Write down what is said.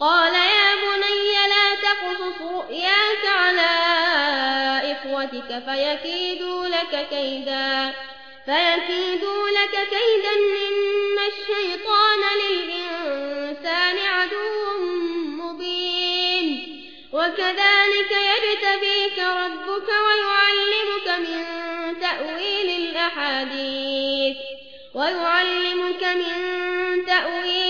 قال يا بني لا تقصص رؤياك على إخوتك فيكيدوا لك كيدا فيكيدوا لك كيدا إن الشيطان للإنسان عدو مبين. وكذلك يبتبيك ربك ويعلمك من تأويل الأحاديث ويعلمك من تأويل